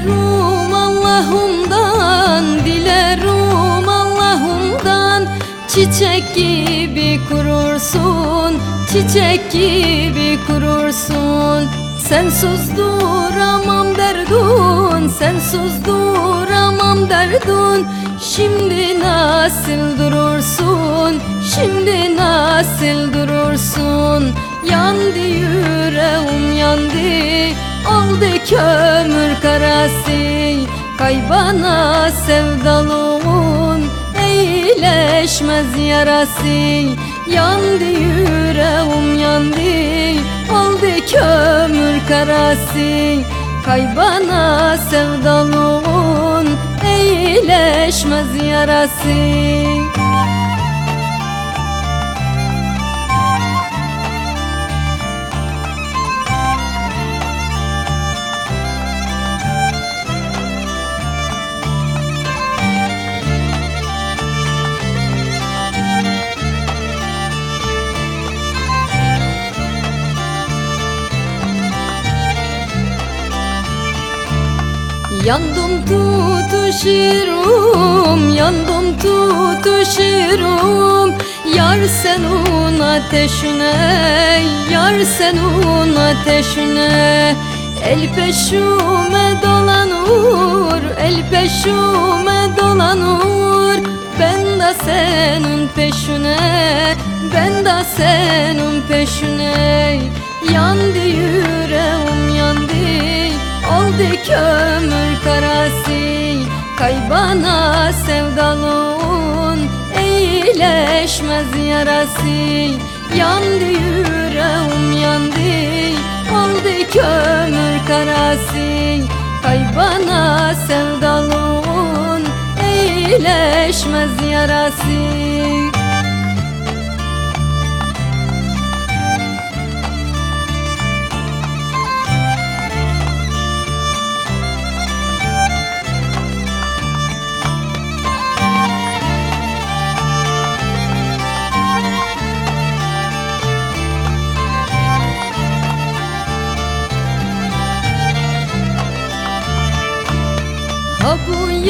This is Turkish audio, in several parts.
Dilerim Allah'ımdan Dilerim Allah'ımdan. Çiçek gibi kurursun Çiçek gibi kurursun. Sensiz duramam derdun Sensiz duramam derdun. Şimdi nasıl durursun Şimdi nasıl durursun? Yandı yüreğim yandı Oldu kömür karası Kaybana sevdalığın Eğileşmez yarası. Yandı yüreğim yandı Oldu kömür karası. Kaybana sevdalığın Eğileşmez yarası Yandım tutuşurum, yandım tutuşurum. Yar senin ateşine, yar senin ateşine. El peşime dolanır, el peşime dolanır Ben de senin peşine, ben de senin peşine. Yüreğim yandı Kömür karası Kaybana sevdalığın Eğileşmez yarası. Yandı yüreğim yandı Oldu kömür karası. Kaybana sevdalığın Eğileşmez yarası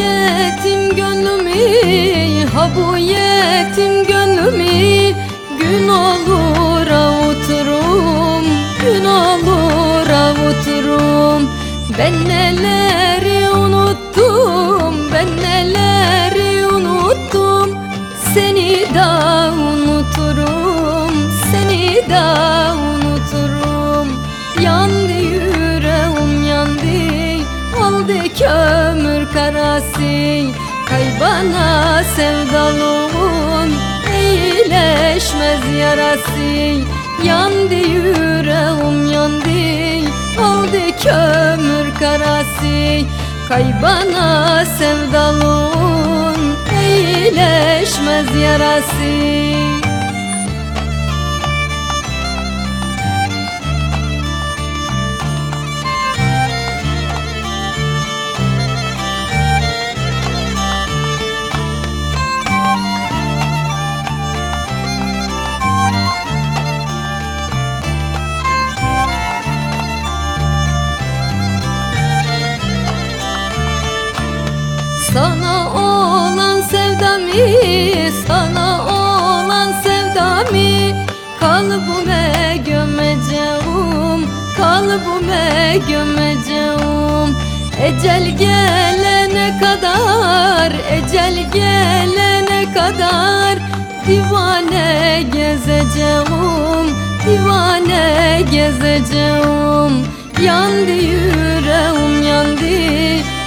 yetim gönlümü, ha bu yetim gönlümü Gün olur avuturum, gün olur avuturum Ben neleri unuttum, ben neleri unuttum. Seni da unuturum, seni da oldu kömür karası Kaybana sevdalığın eğileşmez yarası. Yandı yüreğim yandı oldu kömür karası. Kaybana sevdalığın eğileşmez yarası sevdamı, sana olan sevdamı Kalbime gömeceğim, kalbime gömeceğim. Ecel gelene kadar, ecel gelene kadar Divane gezeceğim, divane gezeceğim. Yandı yüreğim yandı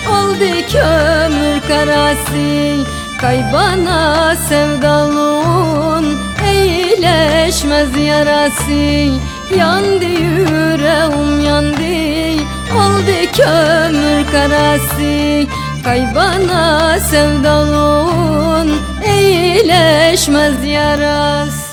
oldu kömür karası Kaybana sevdalığın. Eğileşmez yarası Yandı yüreğim yandı. Oldu kömür karası Kaybana sevdalığın. Eğileşmez yarası